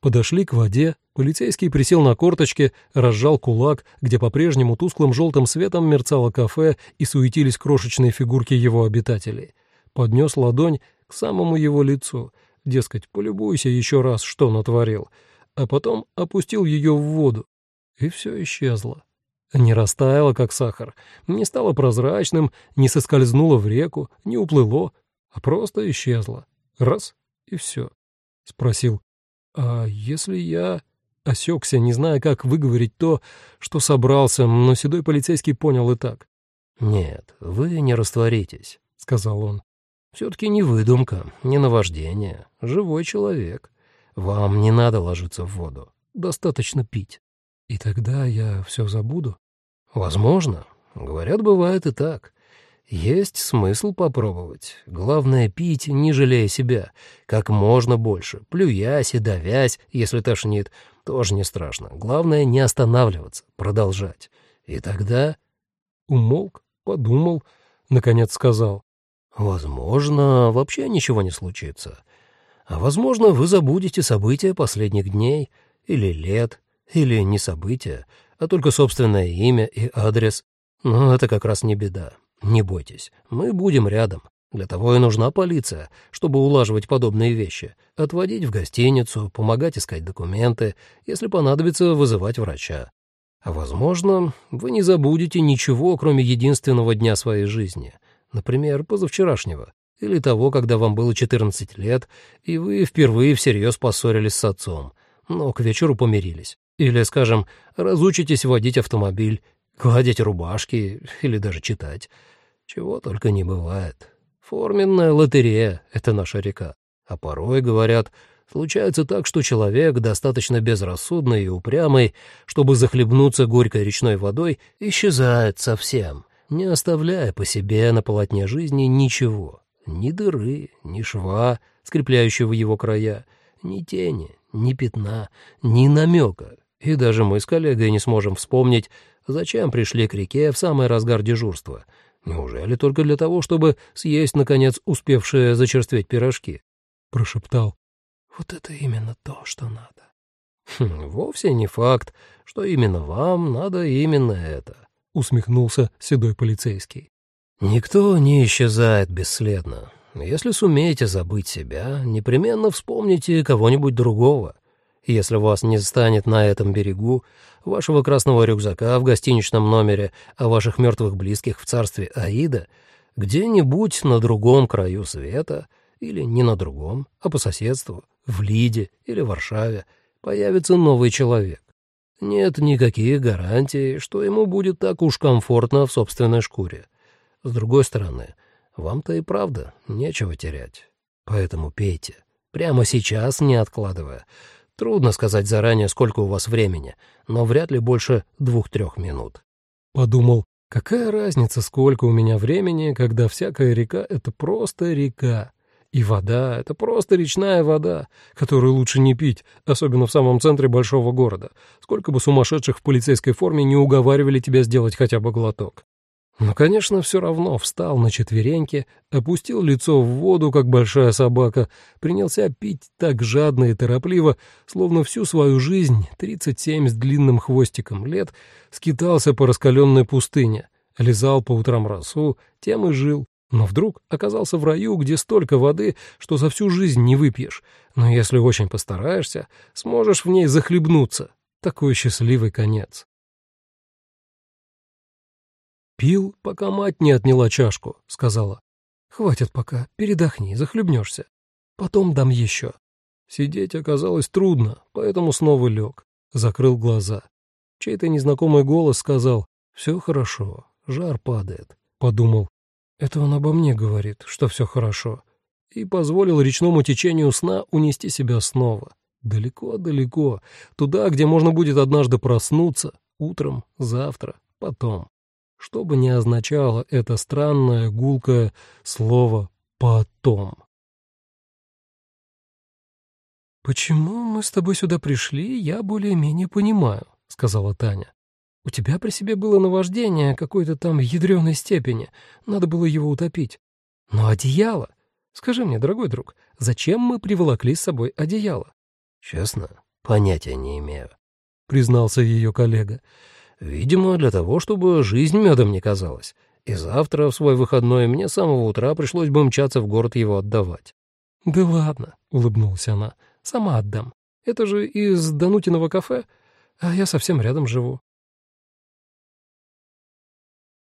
Подошли к воде, полицейский присел на корточки, разжал кулак, где по-прежнему тусклым желтым светом мерцало кафе и суетились крошечные фигурки его обитателей. Поднес ладонь к самому его лицу, дескать, полюбуйся еще раз, что натворил — а потом опустил ее в воду, и все исчезло. Не растаяло, как сахар, не стало прозрачным, не соскользнуло в реку, не уплыло, а просто исчезло. Раз — и все. Спросил, а если я... Осекся, не зная, как выговорить то, что собрался, но седой полицейский понял и так. «Нет, вы не растворитесь», — сказал он. «Все-таки не выдумка, не наваждение, живой человек. Вам не надо ложиться в воду, достаточно пить. И тогда я все забуду? Возможно. Говорят, бывает и так. Есть смысл попробовать. Главное — пить, не жалея себя, как можно больше, плюясь и давясь, если тошнит, тоже не страшно. Главное — не останавливаться, продолжать. И тогда... Умолк, подумал, наконец сказал. Возможно, вообще ничего не случится. А возможно, вы забудете события последних дней или лет, или не события, а только собственное имя и адрес. Но это как раз не беда. Не бойтесь, мы будем рядом. Для того и нужна полиция, чтобы улаживать подобные вещи, отводить в гостиницу, помогать искать документы, если понадобится вызывать врача. А возможно, вы не забудете ничего, кроме единственного дня своей жизни, например, позавчерашнего, или того, когда вам было 14 лет, и вы впервые всерьез поссорились с отцом, но к вечеру помирились. Или, скажем, разучитесь водить автомобиль, гладить рубашки или даже читать. Чего только не бывает. Форменная лотерея — это наша река. А порой, говорят, случается так, что человек, достаточно безрассудный и упрямый, чтобы захлебнуться горькой речной водой, исчезает совсем, не оставляя по себе на полотне жизни ничего. Ни дыры, ни шва, скрепляющего его края, ни тени, ни пятна, ни намека. И даже мы с коллегой не сможем вспомнить, зачем пришли к реке в самый разгар дежурства. Неужели только для того, чтобы съесть, наконец, успевшие зачерстветь пирожки? Прошептал. Вот это именно то, что надо. Хм, вовсе не факт, что именно вам надо именно это, усмехнулся седой полицейский. Никто не исчезает бесследно. Если сумеете забыть себя, непременно вспомните кого-нибудь другого. Если вас не станет на этом берегу, вашего красного рюкзака в гостиничном номере, а ваших мертвых близких в царстве Аида, где-нибудь на другом краю света, или не на другом, а по соседству, в Лиде или Варшаве, появится новый человек. нет никаких гарантий, что ему будет так уж комфортно в собственной шкуре. С другой стороны, вам-то и правда нечего терять. Поэтому пейте. Прямо сейчас, не откладывая. Трудно сказать заранее, сколько у вас времени, но вряд ли больше двух-трех минут. Подумал, какая разница, сколько у меня времени, когда всякая река — это просто река. И вода — это просто речная вода, которую лучше не пить, особенно в самом центре большого города, сколько бы сумасшедших в полицейской форме не уговаривали тебя сделать хотя бы глоток. Но, конечно, все равно встал на четвереньки, опустил лицо в воду, как большая собака, принялся пить так жадно и торопливо, словно всю свою жизнь, 37 с длинным хвостиком лет, скитался по раскаленной пустыне, лизал по утрам росу, тем и жил, но вдруг оказался в раю, где столько воды, что за всю жизнь не выпьешь. Но если очень постараешься, сможешь в ней захлебнуться. Такой счастливый конец. «Пил, пока мать не отняла чашку», — сказала. «Хватит пока, передохни, захлебнешься. Потом дам еще». Сидеть оказалось трудно, поэтому снова лег, закрыл глаза. Чей-то незнакомый голос сказал «Все хорошо, жар падает». Подумал, это он обо мне говорит, что все хорошо. И позволил речному течению сна унести себя снова. Далеко-далеко, туда, где можно будет однажды проснуться, утром, завтра, потом. Что бы ни означало это странное, гулкое слово «потом». «Почему мы с тобой сюда пришли, я более-менее понимаю», — сказала Таня. У тебя при себе было наваждение какой-то там ядреной степени. Надо было его утопить. Но одеяло... Скажи мне, дорогой друг, зачем мы приволокли с собой одеяло? Честно, понятия не имею, — признался ее коллега. Видимо, для того, чтобы жизнь медом не казалась. И завтра, в свой выходной, мне с самого утра пришлось бы мчаться в город его отдавать. «Да ладно», — улыбнулась она, — «сама отдам. Это же из Данутиного кафе, а я совсем рядом живу.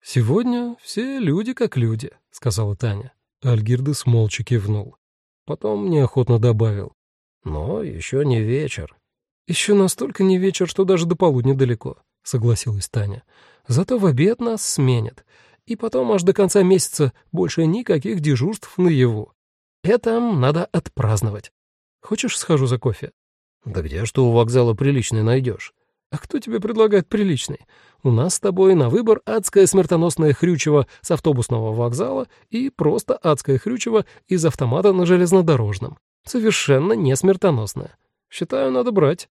«Сегодня все люди как люди», — сказала Таня. Альгирдес молча кивнул. Потом неохотно добавил. «Но еще не вечер». «Еще настолько не вечер, что даже до полудня далеко», — согласилась Таня. «Зато в обед нас сменят. И потом аж до конца месяца больше никаких дежурств наяву. Это надо отпраздновать. Хочешь, схожу за кофе?» «Да где что у вокзала приличный найдешь?» А кто тебе предлагает приличный? У нас с тобой на выбор адское смертоносное хрючево с автобусного вокзала и просто адское хрючево из автомата на железнодорожном. Совершенно не смертоносное. Считаю, надо брать.